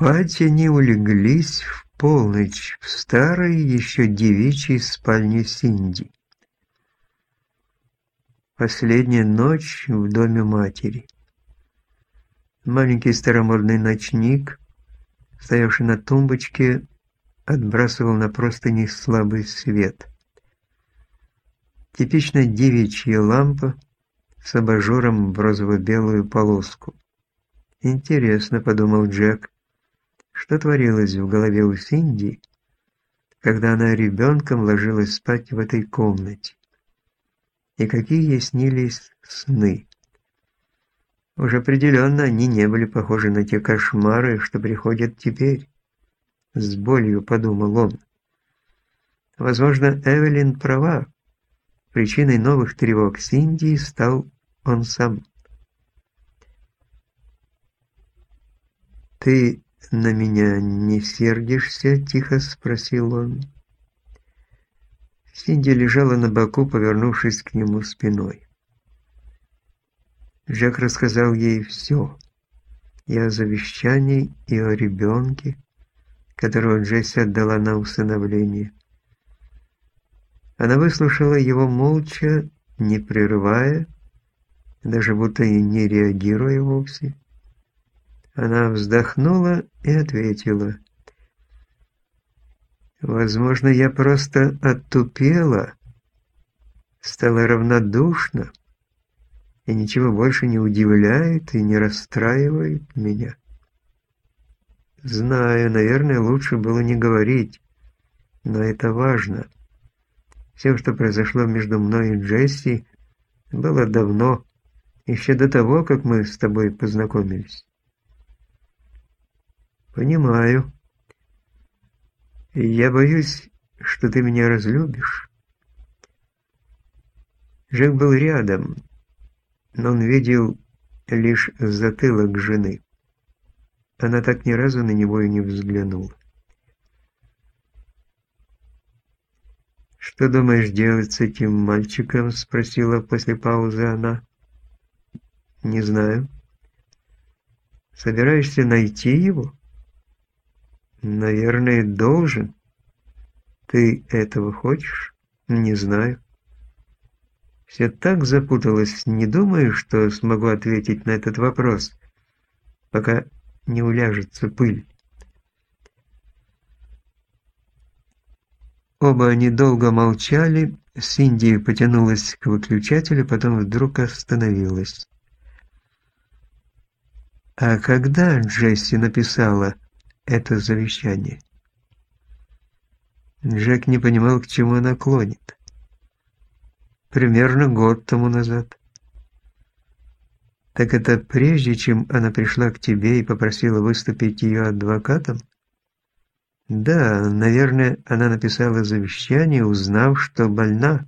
Спать они улеглись в полночь в старой еще девичьей спальне Синди. Последняя ночь в доме матери. Маленький старомодный ночник, стоявший на тумбочке, отбрасывал на простыни слабый свет. Типичная девичья лампа с абажуром в розово-белую полоску. «Интересно», — подумал Джек, — «что творилось в голове у Синди, когда она ребенком ложилась спать в этой комнате? И какие ей снились сны?» Уж определенно они не были похожи на те кошмары, что приходят теперь. С болью подумал он. Возможно, Эвелин права. Причиной новых тревог Синди стал он сам. «Ты на меня не сердишься?» – тихо спросил он. Синди лежала на боку, повернувшись к нему спиной. Жак рассказал ей все. И о завещании, и о ребенке, которого Джесси отдала на усыновление. Она выслушала его молча, не прерывая, даже будто и не реагируя вовсе. Она вздохнула и ответила. «Возможно, я просто оттупела, стала равнодушна, и ничего больше не удивляет и не расстраивает меня». «Знаю, наверное, лучше было не говорить, но это важно». Все, что произошло между мной и Джесси, было давно, еще до того, как мы с тобой познакомились. Понимаю. Я боюсь, что ты меня разлюбишь. Жек был рядом, но он видел лишь затылок жены. Она так ни разу на него и не взглянула. «Что думаешь делать с этим мальчиком?» – спросила после паузы она. «Не знаю». «Собираешься найти его?» «Наверное, должен. Ты этого хочешь?» «Не знаю». Все так запуталось, не думаю, что смогу ответить на этот вопрос, пока не уляжется пыль. Оба они долго молчали, Синди потянулась к выключателю, потом вдруг остановилась. А когда Джесси написала это завещание? Джек не понимал, к чему она клонит. Примерно год тому назад. Так это прежде, чем она пришла к тебе и попросила выступить ее адвокатом? Да, наверное, она написала завещание, узнав, что больна.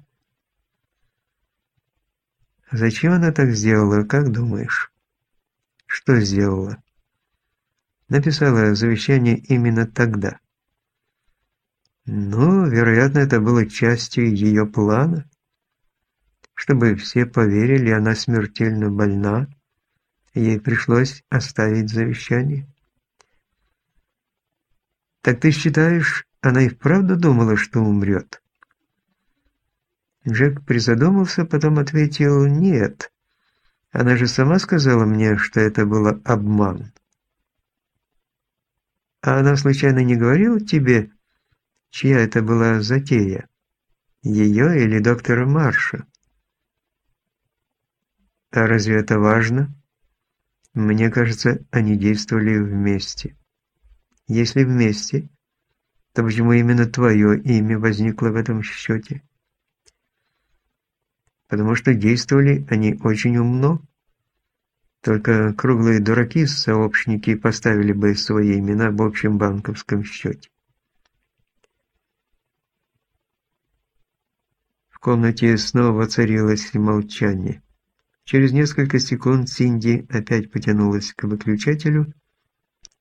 Зачем она так сделала, как думаешь? Что сделала? Написала завещание именно тогда. Ну, вероятно, это было частью ее плана. Чтобы все поверили, она смертельно больна, ей пришлось оставить завещание. «Так ты считаешь, она и вправду думала, что умрет?» Джек призадумался, потом ответил «нет». Она же сама сказала мне, что это был обман. А она случайно не говорила тебе, чья это была затея? Ее или доктора Марша? А разве это важно? Мне кажется, они действовали вместе. Если вместе, то почему именно твое имя возникло в этом счете? Потому что действовали они очень умно. Только круглые дураки-сообщники поставили бы свои имена в общем банковском счете. В комнате снова воцарилось молчание. Через несколько секунд Синди опять потянулась к выключателю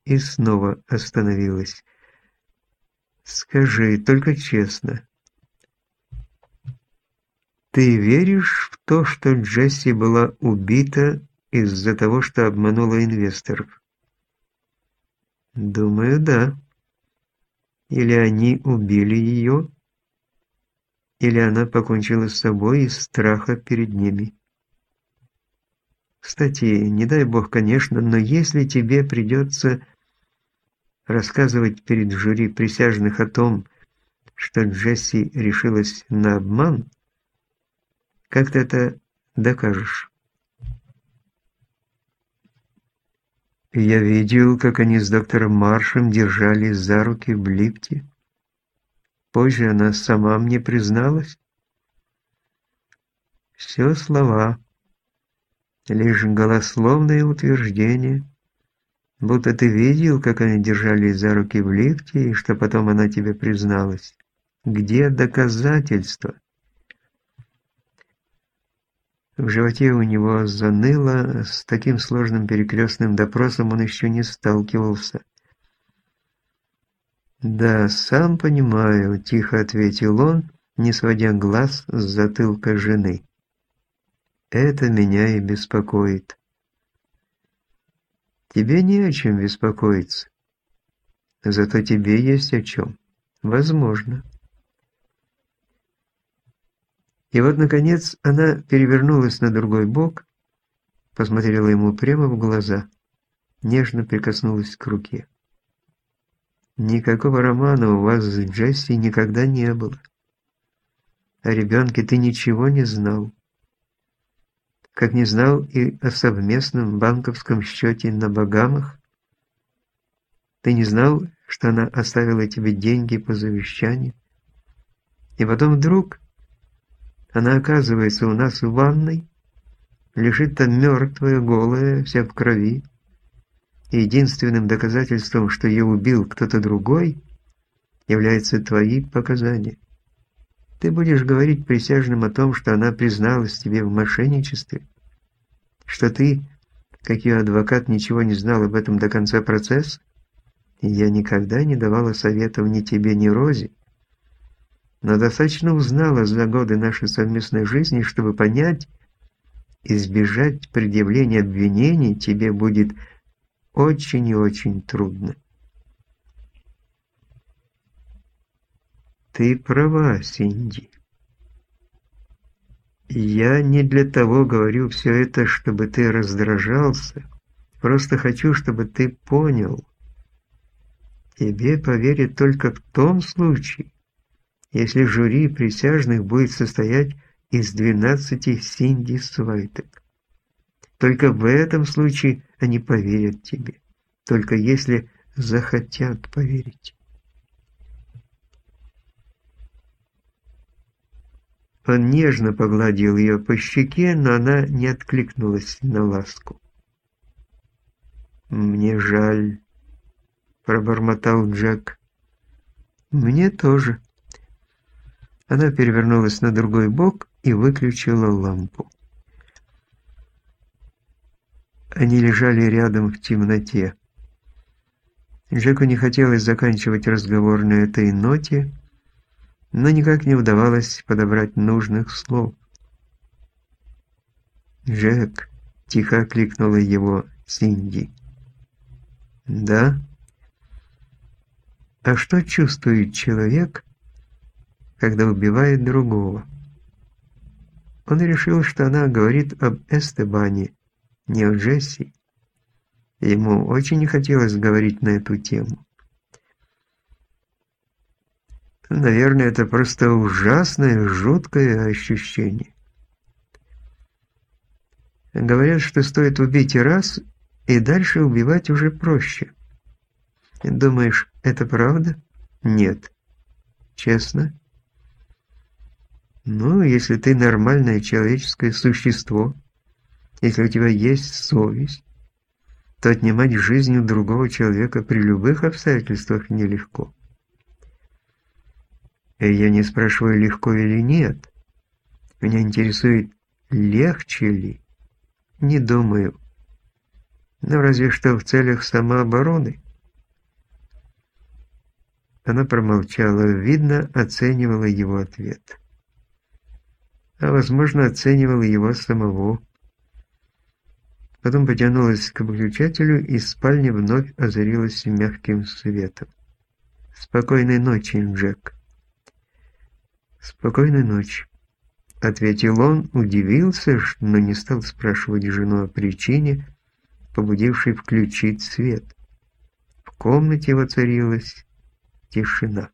и снова остановилась. «Скажи, только честно, ты веришь в то, что Джесси была убита из-за того, что обманула инвесторов?» Думаю, да. Или они убили ее, или она покончила с собой из страха перед ними. Кстати, не дай бог, конечно, но если тебе придется рассказывать перед жюри присяжных о том, что Джесси решилась на обман, как ты это докажешь? Я видел, как они с доктором Маршем держались за руки в лифте. Позже она сама мне призналась. Все слова, лишь голословные утверждения, будто ты видел, как они держались за руки в лифте, и что потом она тебе призналась. Где доказательства? В животе у него заныло, с таким сложным перекрестным допросом он еще не сталкивался. «Да, сам понимаю», – тихо ответил он, не сводя глаз с затылка жены. «Это меня и беспокоит». «Тебе не о чем беспокоиться. Зато тебе есть о чем. Возможно». И вот, наконец, она перевернулась на другой бок, посмотрела ему прямо в глаза, нежно прикоснулась к руке. «Никакого романа у вас с Джесси никогда не было. О ребенке ты ничего не знал. Как не знал и о совместном банковском счете на Багамах. Ты не знал, что она оставила тебе деньги по завещанию. И потом вдруг она оказывается у нас в ванной, лежит там мертвая, голая, вся в крови. И единственным доказательством, что ее убил кто-то другой, является твои показания. Ты будешь говорить присяжным о том, что она призналась тебе в мошенничестве, что ты, как ее адвокат, ничего не знал об этом до конца процесса, и я никогда не давала советов ни тебе, ни Розе, но достаточно узнала за годы нашей совместной жизни, чтобы понять, избежать предъявления обвинений тебе будет очень и очень трудно. Ты права, Синди. Я не для того говорю все это, чтобы ты раздражался. Просто хочу, чтобы ты понял. Тебе поверят только в том случае, если жюри присяжных будет состоять из 12 Синди Свайтек. Только в этом случае они поверят тебе, только если захотят поверить. Он нежно погладил ее по щеке, но она не откликнулась на ласку. «Мне жаль», — пробормотал Джек. «Мне тоже», она перевернулась на другой бок и выключила лампу. Они лежали рядом в темноте. Джеку не хотелось заканчивать разговор на этой ноте, но никак не удавалось подобрать нужных слов. «Джек», — тихо окликнула его Синди. «Да?» «А что чувствует человек, когда убивает другого. Он решил, что она говорит об Эстебане, не о Джесси. Ему очень не хотелось говорить на эту тему. Наверное, это просто ужасное, жуткое ощущение. Говорят, что стоит убить раз, и дальше убивать уже проще. Думаешь, это правда? Нет. Честно? Ну, если ты нормальное человеческое существо, если у тебя есть совесть, то отнимать жизнь у другого человека при любых обстоятельствах нелегко. И я не спрашиваю, легко или нет. Меня интересует, легче ли. Не думаю. Но разве что в целях самообороны. Она промолчала, видно, оценивала его ответ а возможно оценивал его самого. Потом потянулась к выключателю, и спальня вновь озарилась мягким светом. «Спокойной ночи, Джек». «Спокойной ночи», — ответил он, удивился, но не стал спрашивать жену о причине, побудившей включить свет. В комнате воцарилась тишина.